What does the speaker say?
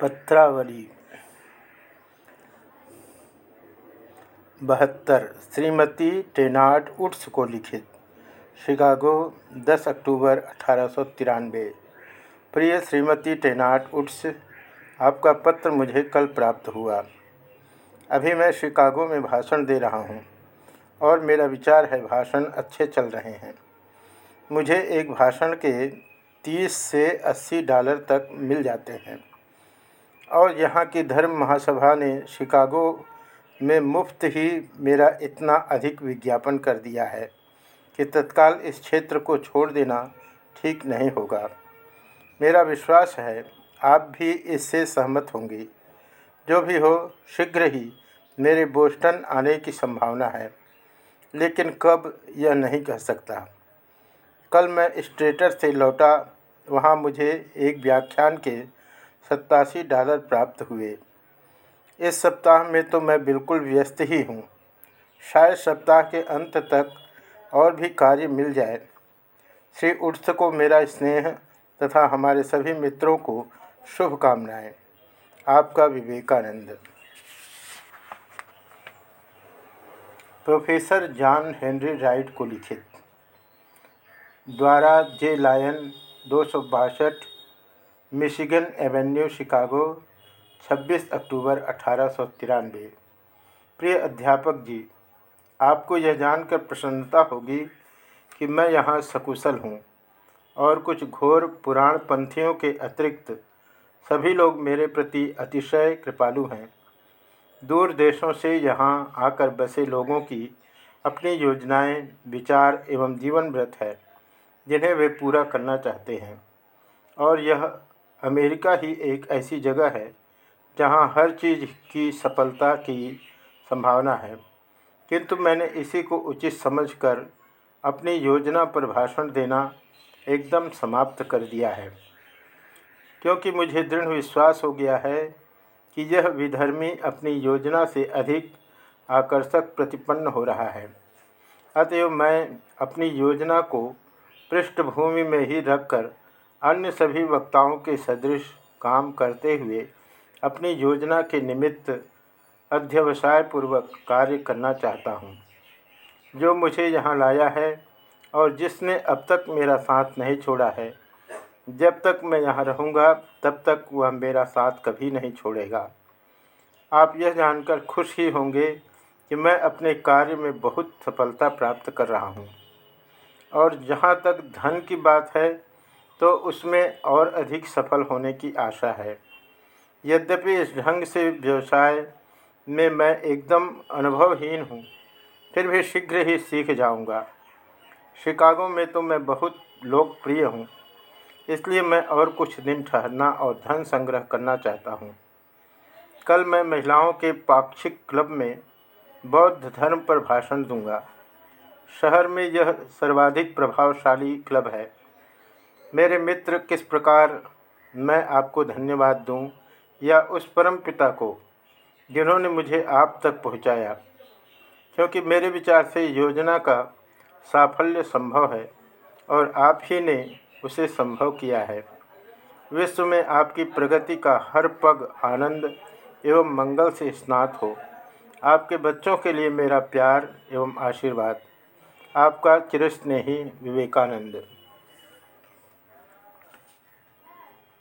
पत्रावली। बहत्तर, श्रीमती टेनाट उड्स को लिखित। शिकागो 10 अक्टूबर अठारह सौ तिरानवे। प्रिय श्रीमती टेनाट उड्स आपका पत्र मुझे कल प्राप्त हुआ। अभी मैं शिकागो में भाषण दे रहा हूँ और मेरा विचार है भाषण अच्छे चल रहे हैं। मुझे एक भाषण के 30 से 80 डॉलर तक मिल जाते हैं। और यहाँ की धर्म महासभा ने शिकागो में मुफ़्त ही मेरा इतना अधिक विज्ञापन कर दिया है कि तत्काल इस क्षेत्र को छोड़ देना ठीक नहीं होगा। मेरा विश्वास है, आप भी इससे सहमत होंगी। जो भी हो, शीघ्र ही मेरे बोस्टन आने की संभावना है, लेकिन कब, यह नहीं कह सकता। कल मैं स्ट्रेटर से लौटा, वहाँ मुझे एक व्याख्यान के सत्तासी डॉलर प्राप्त हुए। इस सप्ताह में तो मैं बिल्कुल व्यस्त ही हूँ। शायद सप्ताह के अंत तक और भी कार्य मिल जाए। श्री उर्स को मेरा स्नेह तथा हमारे सभी मित्रों को शुभकामनाएँ। आपका Vivekananda. Professor John Henry Wright को लिखित। द्वारा जे लायन दो सौ बासठ मिशिगन एवेन्यू शिकागो 26 अक्टूबर अठारह सौ तिरानबे प्रिय अध्यापक जी आपको यह जानकर प्रसन्नता होगी कि मैं यहाँ सकुशल हूँ और कुछ घोर पुराण पंथियों के अतिरिक्त सभी लोग मेरे प्रति अतिशय कृपालु हैं। दूर देशों से यहाँ आकर बसे लोगों की अपनी योजनाएँ, विचार एवं जीवन व्रत है जिन्हें वे पूरा करना चाहते हैं। और यह अमेरिका ही एक ऐसी जगह है, जहाँ हर चीज़ की सफलता की संभावना है। किंतु मैंने इसी को उचित समझकर अपनी योजना पर भाषण देना एकदम समाप्त कर दिया है, क्योंकि मुझे दृढ़ विश्वास हो गया है कि यह विधर्मी अपनी योजना से अधिक आकर्षक प्रतिपन्न हो रहा है। अतएव मैं अपनी योजना को पृष्ठभूमि में ही रखकर अन्य सभी वक्ताओं के सदृश काम करते हुए अपनी योजना के निमित्त अध्यवसायपूर्वक कार्य करना चाहता हूँ। जो मुझे यहाँ लाया है और जिसने अब तक मेरा साथ नहीं छोड़ा है, जब तक मैं यहाँ रहूँगा, तब तक वह मेरा साथ कभी नहीं छोड़ेगा। आप यह जानकर खुश ही होंगे कि मैं अपने कार्य में बहुत सफलता प्राप्त कर रहा हूँ। और जहाँ तक धन की बात है तो उसमें और अधिक सफल होने की आशा है। यद्यपि इस ढंग से व्यवसाय में मैं एकदम अनुभवहीन हूँ, फिर भी शीघ्र ही सीख जाऊँगा। शिकागो में तो मैं बहुत लोकप्रिय हूँ, इसलिए मैं और कुछ दिन ठहरना और धन संग्रह करना चाहता हूँ। कल मैं महिलाओं के पाक्षिक क्लब में बौद्ध धर्म पर भाषण दूँगा। शहर में यह सर्वाधिक प्रभावशाली क्लब है। मेरे मित्र, किस प्रकार मैं आपको धन्यवाद दूँ या उस परम पिता को, जिन्होंने मुझे आप तक पहुँचाया? क्योंकि मेरे विचार से योजना का साफल्य संभव है और आप ही ने उसे संभव किया है। विश्व में आपकी प्रगति का हर पग आनंद एवं मंगल से स्नात हो। आपके बच्चों के लिए मेरा प्यार एवं आशीर्वाद। आपका चिरस्नेही विवेकानंद।